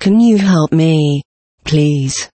Can you help me? Please.